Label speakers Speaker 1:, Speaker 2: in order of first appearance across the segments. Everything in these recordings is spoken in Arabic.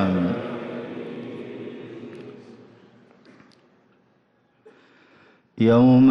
Speaker 1: آمين. يوم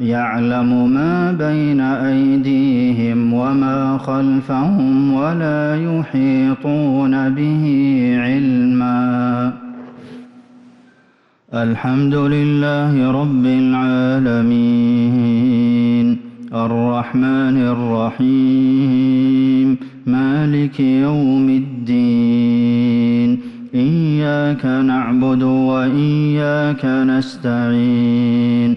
Speaker 1: يعلم ما بين أيديهم وما خلفهم ولا يحيطون به علما. الحمد لله رب العالمين. الرحمن الرحيم. مالك يوم الدين. إياك نعبد وإياك نستعين.